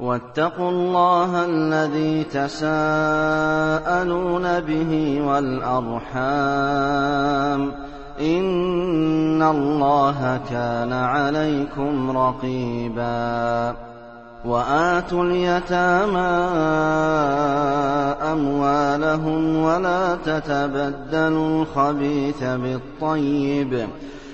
واتقوا الله الذي تساءلون به والأرحام. إن الله كان عليكم رقيبا. وآتوا اليتامى أموالهم ولا تتبدلوا الخبيث بالطيب.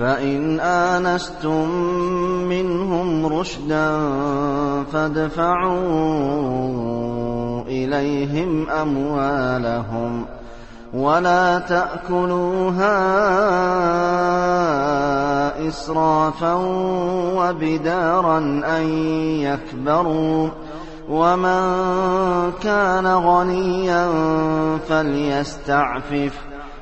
فإن آنستم منهم رشدا فادفعوا إليهم أموالهم ولا تأكلوها إسرافا وبدارا أن يكبروا ومن كان غنيا فليستعفف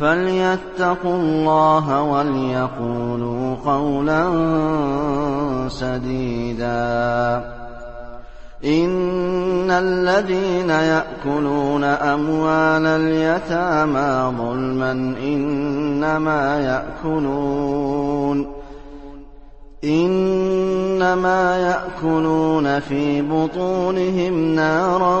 فليتقوا الله وليقولوا قولا سديدا ان الذين ياكلون اموال اليتامى ظلما انما ياكلون انما ياكلون في بطونهم نارا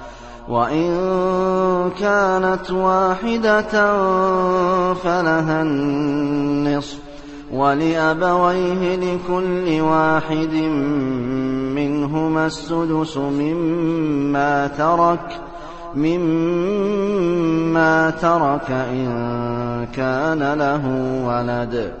وَإِن كَانَتْ وَاحِدَةً فَلَهَا النِّصْفُ ۚ وَلِأَبَوَيْهِ لِكُلِّ وَاحِدٍ مِّنْهُمَا السُّدُسُ مِمَّا تَرَكَ إِن كَانَ لَهُ وَلَدٌ ۚ.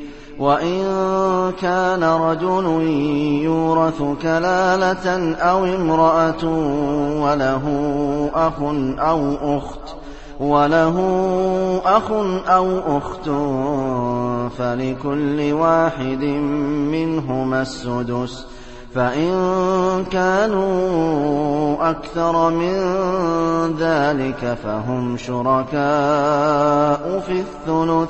وَإِن كَانَ رَجُلٌ يُورَثُ كَلَالَةً أَوِ امْرَأَةٌ وَلَهُ أَخٌ أَوْ أُخْتٌ فَلِكُلِّ وَاحِدٍ مِّنْهُمَا السُّدُسُ ۚ فَإِن كَانُوا أَكْثَرَ مِن ذَٰلِكَ فَهُمْ شُرَكَاءُ فِي الثُّلُثِ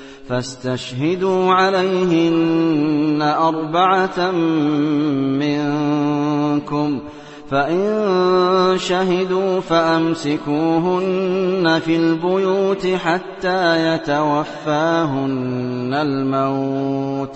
أَرْبَعَةً مِّنكُمْ ۖ فَإِن شَهِدُوا فَأَمْسِكُوهُنَّ فِي الْبُيُوتِ حَتَّىٰ يَتَوَفَّاهُنَّ الْمَوْتُ.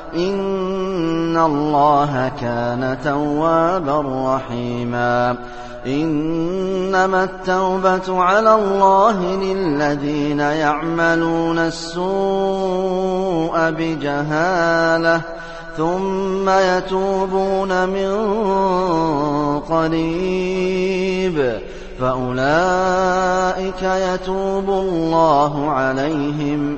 إِنَّ اللَّهَ كَانَ تَوَّابًا رَّحِيمًا إِنَّمَا التَّوْبَةُ عَلَى اللَّهِ لِلَّذِينَ يَعْمَلُونَ السُّوءَ بِجَهَالَةٍ ثُمَّ يَتُوبُونَ مِن قَرِيبٍ فَأُولَٰئِكَ يَتُوبُ اللَّهُ عَلَيْهِمْ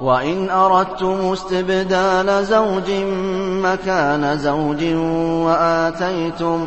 وإن أردتم استبدال زوج مكان زوج وآتيتم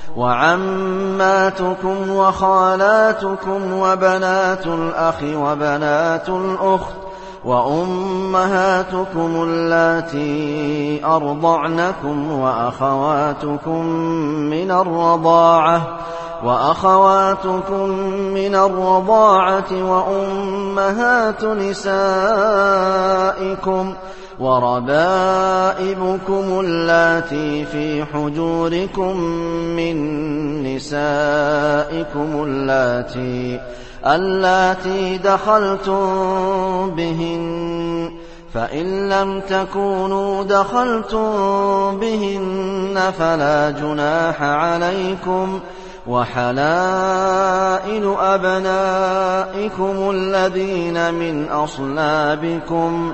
وعماتكم وخالاتكم وبنات الأخ وبنات الأخت وأمهاتكم اللاتي أرضعنكم وأخواتكم من الرضاعة وأخواتكم من الرضاعة وأمهات نسائكم وربائبكم اللاتي في حجوركم من نسائكم اللاتي اللاتي دخلتم بهن فإن لم تكونوا دخلتم بهن فلا جناح عليكم وحلائل أبنائكم الذين من أصلابكم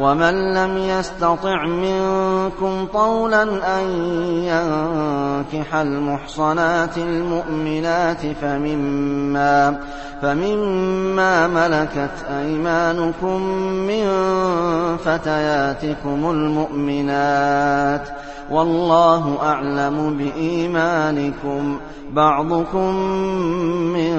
ومن لم يستطع منكم طولا أن ينكح المحصنات المؤمنات فمما فمما ملكت أيمانكم من فتياتكم المؤمنات والله أعلم بإيمانكم. بعضكم من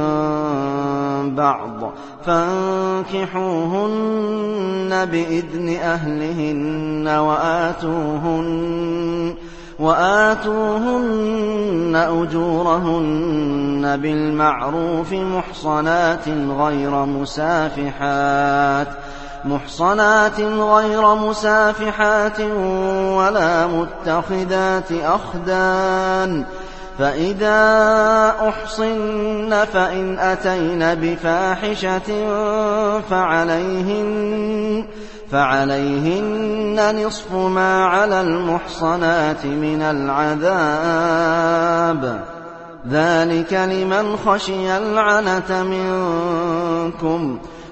بعض. فانكحوهن بإذن أهلهن وآتوهن وآتوهن أجورهن بالمعروف محصنات غير مسافحات. محصنات غير مسافحات ولا متخذات أخدان فإذا أحصن فإن أتين بفاحشة فعليهن فعليهن نصف ما على المحصنات من العذاب. ذلك لمن خشي العنة منكم.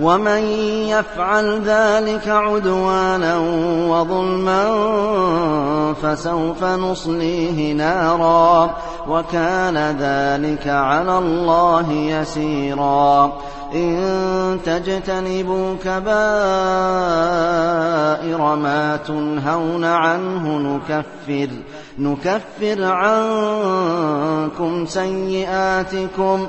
ومن يفعل ذلك عدوانا وظلما فسوف نصليه نارا وكان ذلك على الله يسيرا. إن تجتنبوا كبائر ما تنهون عنه نكفر نكفر عنكم سيئاتكم.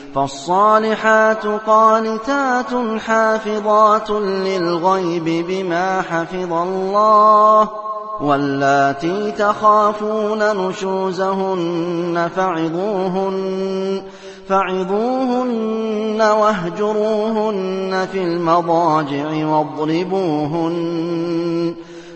فالصالحات قانتات حافظات للغيب بما حفظ الله واللاتي تخافون نشوزهن فعظوهن فعظوهن واهجروهن في المضاجع واضربوهن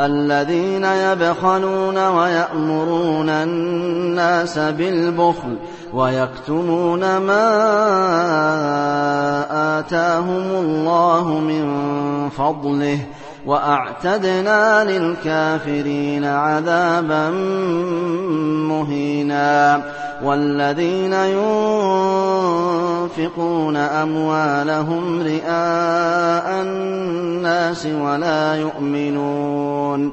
الذين يبخلون ويأمرون الناس بالبخل ويكتمون ما آتاهم الله من فضله وأعتدنا للكافرين عذابا مهينا والذين ينفقون أموالهم رئاء الناس ولا يؤمنون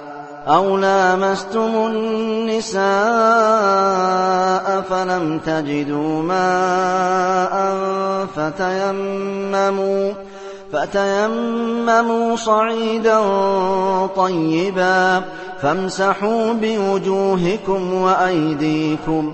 أو لامستم النساء فلم تجدوا ماء فتيمموا فتيمموا صعيدا طيبا فامسحوا بوجوهكم وأيديكم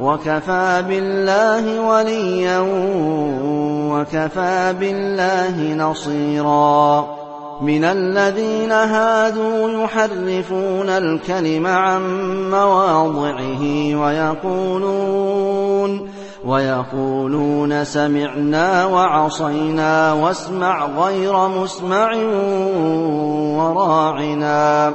وكفى بالله وليا وكفى بالله نصيرا. من الذين هادوا يحرفون الكلم عن مواضعه ويقولون ويقولون سمعنا وعصينا واسمع غير مسمع وراعنا.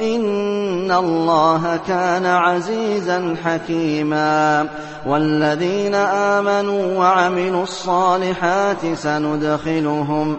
إن الله كان عزيزا حكيما والذين آمنوا وعملوا الصالحات سندخلهم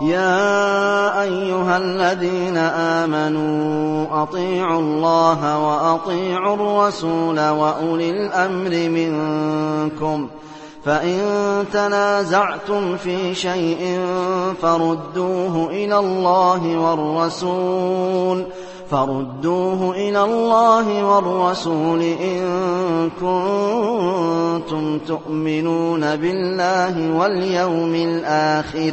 يا أيها الذين آمنوا أطيعوا الله وأطيعوا الرسول وأولي الأمر منكم. فإن تنازعتم في شيء فردوه إلى الله والرسول فردوه إلى الله والرسول إن كنتم تؤمنون بالله واليوم الآخر.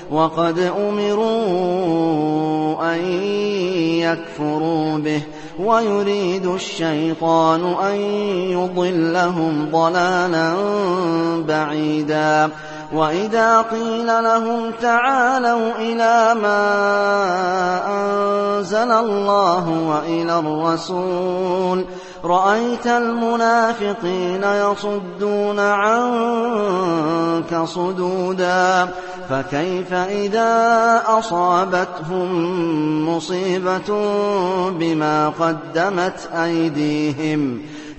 وقد أمروا أن يكفروا به ويريد الشيطان أن يضلهم ضلالا بعيدا. وإذا قيل لهم تعالوا إلى ما أنزل الله وإلى الرسول رأيت المنافقين يصدون عنك صدودا فكيف إذا أصابتهم مصيبة بما قدمت أيديهم؟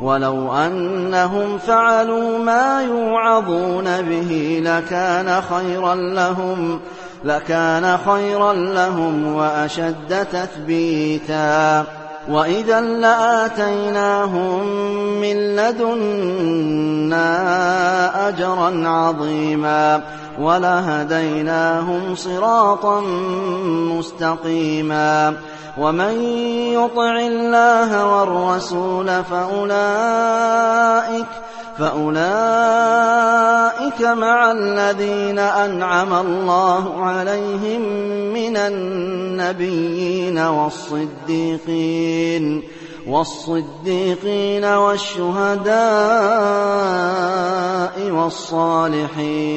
ولو أنهم فعلوا ما يوعظون به لكان خيرا لهم لكان خيرا لهم وأشد تثبيتا. وإذا لآتيناهم من لدنا أجرا عظيما ولهديناهم صراطا مستقيما. ومن يطع الله والرسول فأولئك فأولئك مع الذين أنعم الله عليهم من النبيين والصديقين والصديقين والشهداء والصالحين.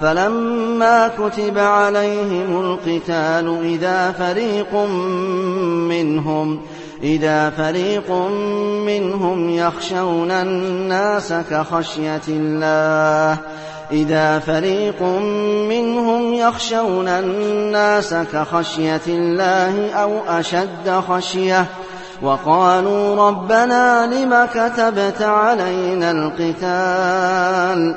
فلما كتب عليهم القتال إذا فريق منهم إذا فريق منهم يخشون الناس كخشية الله إذا فريق منهم يخشون الناس كخشية الله أو أشد خشية وقالوا ربنا لم كتبت علينا القتال؟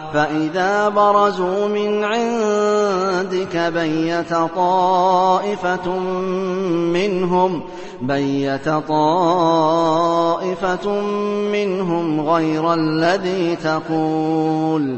فإذا برزوا من عندك بيت طائفة منهم بيت طائفة منهم غير الذي تقول.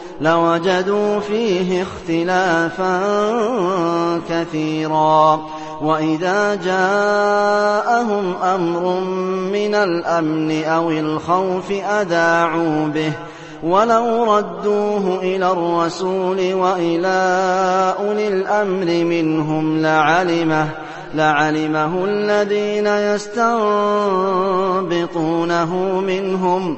لوجدوا فيه اختلافا كثيرا. وإذا جاءهم أمر من الأمن أو الخوف أذاعوا به. ولو ردوه إلى الرسول وإلى أولي الأمر منهم لعلمه لعلمه الذين يستنبطونه منهم.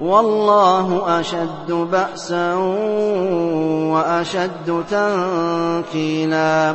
والله أشد بأسا وأشد تنكيلا.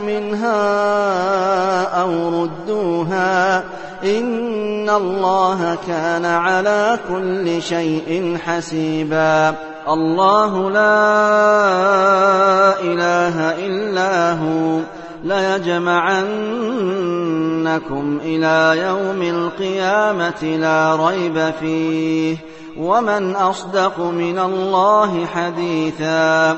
منها أو ردوها إن الله كان على كل شيء حسيبا. الله لا إله إلا هو. ليجمعنكم إلى يوم القيامة لا ريب فيه. ومن أصدق من الله حديثا.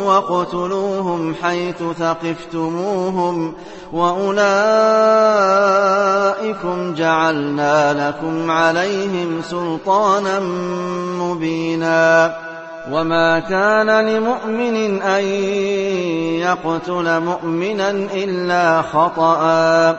وَاقْتُلُوهُمْ حَيْثُ ثَقِفْتُمُوهُمْ وَأُولَٰئِكُمْ جَعَلْنَا لَكُمْ عَلَيْهِمْ سُلْطَانًا مُّبِينًا وَمَا كَانَ لِمُؤْمِنٍ أَن يَقْتُلَ مُؤْمِنًا إِلَّا خَطَأً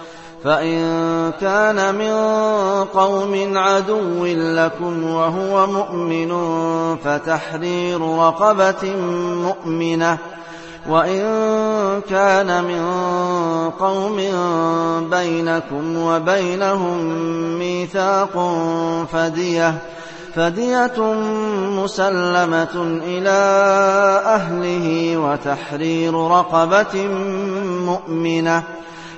فإن كان من قوم عدو لكم وهو مؤمن فتحرير رقبة مؤمنة وإن كان من قوم بينكم وبينهم ميثاق فدية فدية مسلمة إلى أهله وتحرير رقبة مؤمنة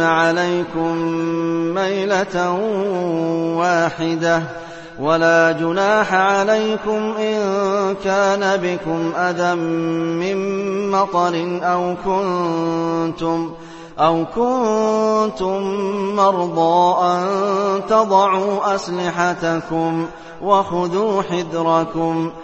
عَلَيْكُم مَّيْلَةً وَاحِدَةً وَلَا جُنَاحَ عَلَيْكُمْ إِن كَانَ بِكُمْ أَذًى مِّن مَّطَرٍ أَوْ كُنتُمْ أَوْ كُنتُم مَّرْضَىٰ أَن تَضَعُوا أَسْلِحَتَكُمْ وَخُذُوا حِذْرَكُمْ ۗ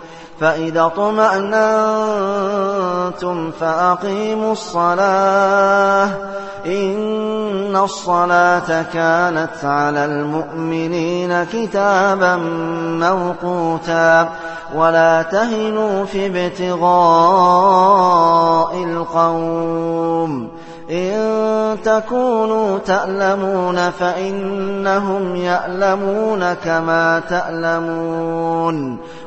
فَإِذَا اطْمَأْنَنتُمْ فَأَقِيمُوا الصَّلَاةَ ۚ إِنَّ الصَّلَاةَ كَانَتْ عَلَى الْمُؤْمِنِينَ كِتَابًا مَّوْقُوتًا وَلَا تَهِنُوا فِي ابْتِغَاءِ الْقَوْمِ إِن تَكُونُوا تَأْلَمُونَ فَإِنَّهُمْ يَأْلَمُونَ كَمَا تَأْلَمُونَ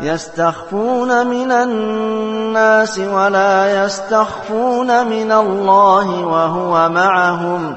يَسْتَخْفُونَ مِنَ النَّاسِ وَلَا يَسْتَخْفُونَ مِنَ اللَّهِ وَهُوَ مَعَهُمْ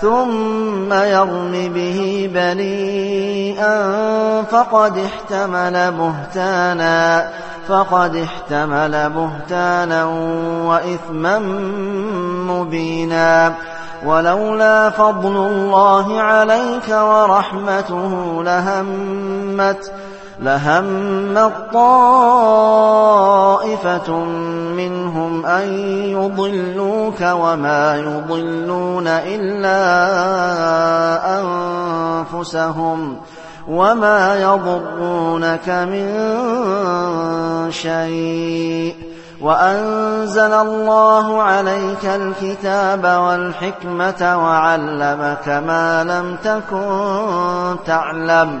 ثم يرم به بريئا فقد احتمل بهتانا فقد احتمل بهتانا وإثما مبينا ولولا فضل الله عليك ورحمته لهمت لهمت طائفة منهم أن يضلوك وما يضلون إلا أنفسهم وما يضرونك من شيء وأنزل الله عليك الكتاب والحكمة وعلمك ما لم تكن تعلم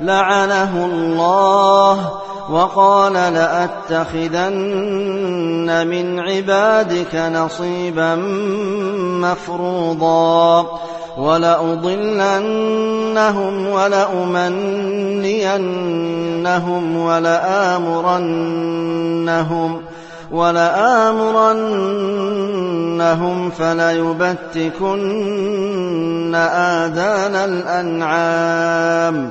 لعنه الله وقال لأتخذن من عبادك نصيبا مفروضا ولأضلنهم ولأمنينهم ولآمرنهم ولآمرنهم فليبتكن آذان الأنعام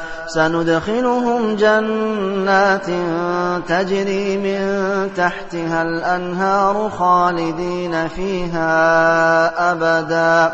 سندخلهم جنات تجري من تحتها الأنهار خالدين فيها أبدا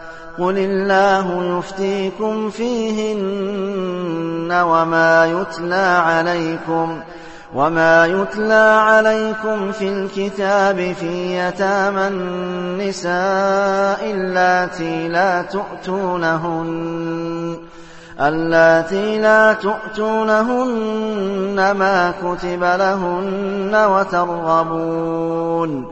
قل الله يفتيكم فيهن وما يتلى عليكم وما يتلى عليكم في الكتاب في يتامى النساء اللاتي لا تؤتونهن اللاتي لا تؤتونهن ما كتب لهن وترغبون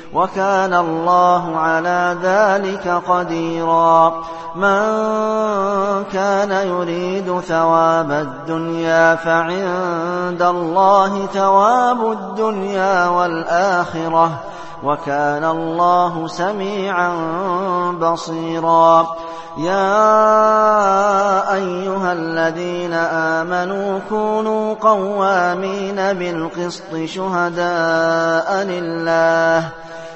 وكان الله على ذلك قديرا. من كان يريد ثواب الدنيا فعند الله ثواب الدنيا والآخرة. وكان الله سميعا بصيرا. يا أيها الذين آمنوا كونوا قوامين بالقسط شهداء لله.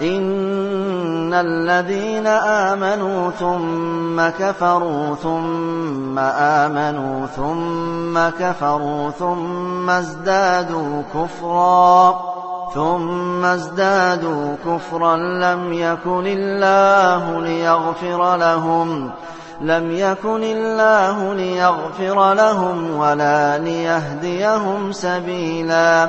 إن الذين آمنوا ثم كفروا ثم آمنوا ثم كفروا ثم ازدادوا كفرا ثم ازدادوا كفرا لم يكن الله ليغفر لهم لم يكن الله ليغفر لهم ولا ليهديهم سبيلا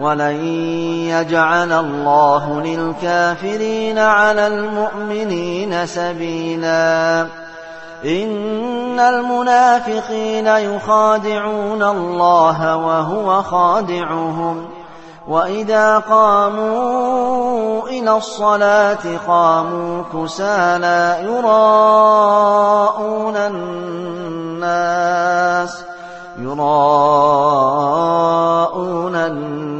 ولن يجعل الله للكافرين على المؤمنين سبيلا إن المنافقين يخادعون الله وهو خادعهم وإذا قاموا إلى الصلاة قاموا كسالى يراءون الناس يراءون الناس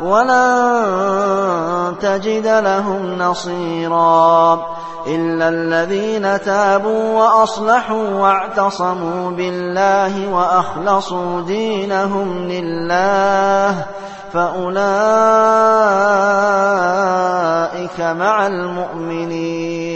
ولن تجد لهم نصيرا إلا الذين تابوا وأصلحوا واعتصموا بالله وأخلصوا دينهم لله فأولئك مع المؤمنين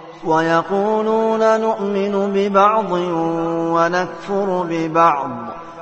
ويقولون نؤمن ببعض ونكفر ببعض.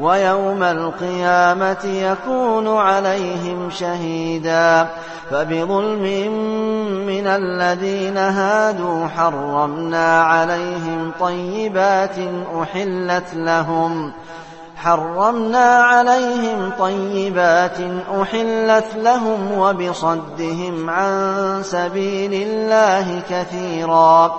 ويوم القيامة يكون عليهم شهيدا فبظلم من الذين هادوا حرمنا عليهم طيبات أحلت لهم حرمنا عليهم طيبات أحلت لهم وبصدهم عن سبيل الله كثيرا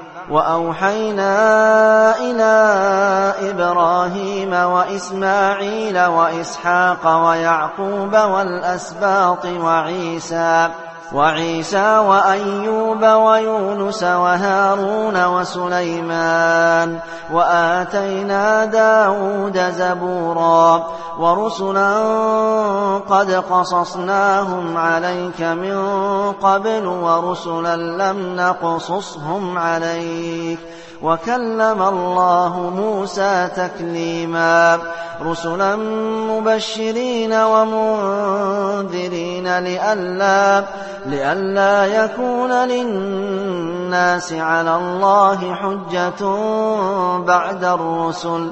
وأوحينا إلى إبراهيم وإسماعيل وإسحاق ويعقوب والأسباط وعيسى وعيسى وأيوب ويونس وهارون وسليمان وآتينا داود زبورا ورسلا قد قصصناهم عليك من قبل ورسلا لم نقصصهم عليك وكلم الله موسى تكليما. رسلا مبشرين ومنذرين لئلا لئلا يكون للناس على الله حجة بعد الرسل.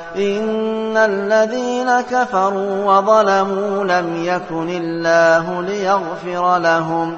إن الذين كفروا وظلموا لم يكن الله ليغفر لهم.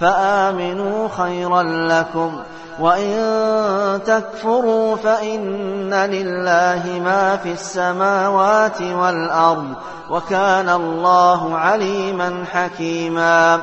فآمنوا خيرا لكم وإن تكفروا فإن لله ما في السماوات والأرض وكان الله عليما حكيما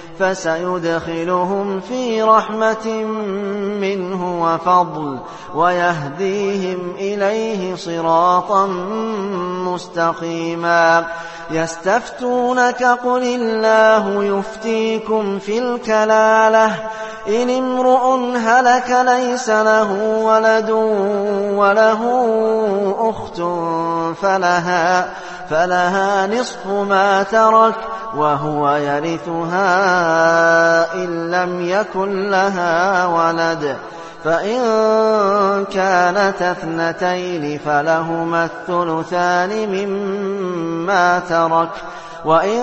فسيدخلهم في رحمة منه وفضل ويهديهم إليه صراطا مستقيما. يستفتونك قل الله يفتيكم في الكلالة. إن امرؤ هلك ليس له ولد وله أخت فلها فلها نصف ما ترك وهو يرثها إن لم يكن لها ولد فإن كانت اثنتين فلهما الثلثان مما ترك. وإن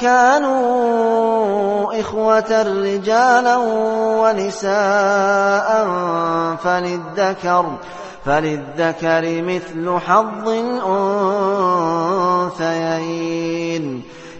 كانوا إخوة رجالا ونساء فللذكر فللذكر مثل حظ الأنثيين.